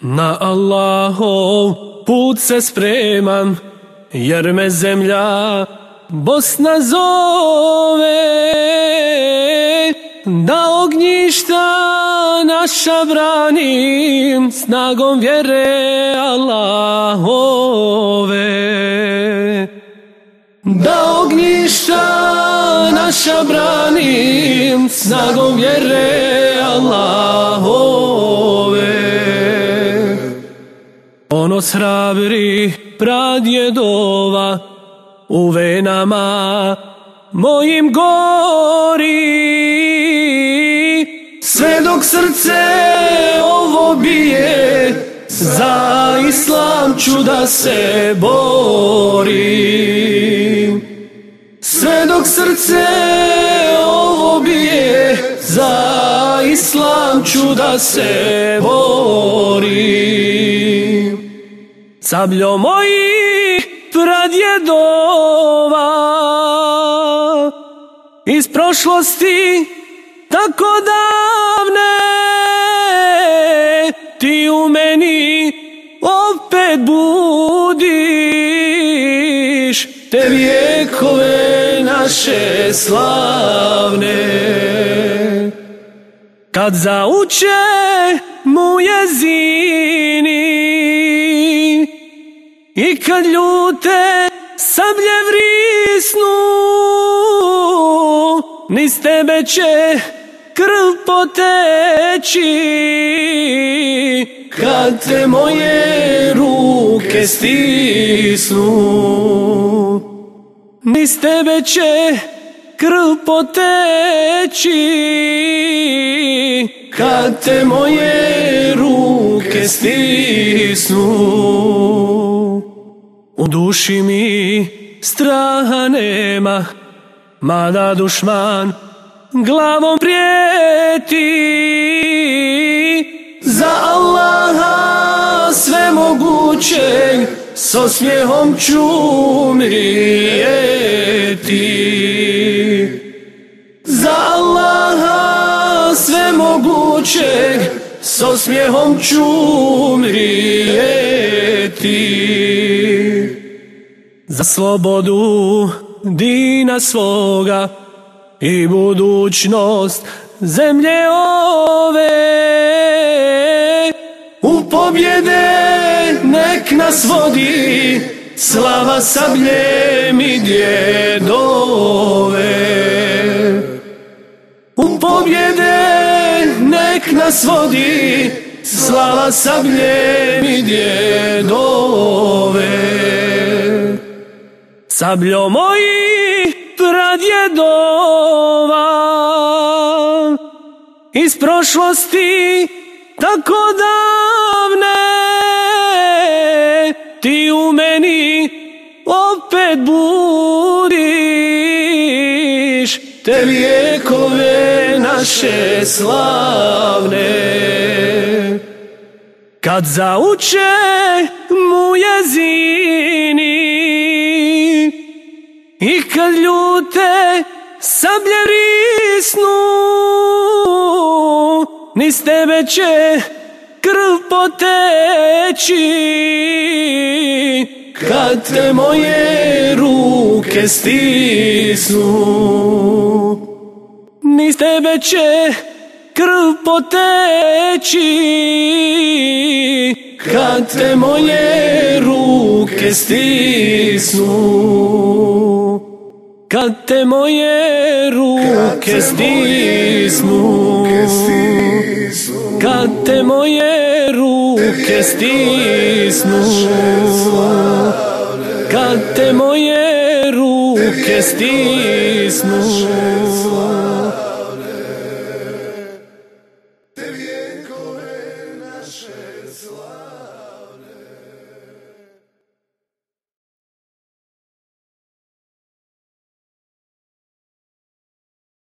Na Allahov put se spremam, jer me zemlja Bosna zove. Da ognjišta naša branim, snagom vjere Allahove. Da ognjišta naša branim, snagom vjere Allahove. Hrabri pradjedova u venama mojim gori. Sve dok srce ovo bije Za islam ću da se borim. Sve dok srce ovo bije Za islam ću da se borim Sabljo moji pradjedova. Iz prošlosti tako davne Ti u meni opet budiš. Te vijekove naše slavne kad zauče mu jezini i kad ljute sablje vrisnu niz tebe će krv poteći. Kad te moje ruke stisnu niz tebe će krv poteći. Kad te moje ruke stisnu u duši mi straha nema mada dušman glavom prijeti. Za Allaha sve mogućeg s osmijehom ću umrijeti. Za Allaha sve mogućeg s osmijehom ću umrijeti za slobodu dina svoga i budućnost zemlje ove. U pobjede nek nas vodi slava sabljem i djedove. U pobjede nek nas vodi slava sabljem i djedove sabljo moji pradjedova. Iz prošlosti tako davne ti u meni opet budiš. Te vijekove naše slavne. Kad zauče mu jezini i kad ljute sablje risnu niz tebe će krv poteći. Kad te moje ruke stisnu niz tebe će krv poteći. Kad te moje ruke stisnu kad te moje ruke stisnu. kad te moje ruke stisnu. kad te moje ruke stisnu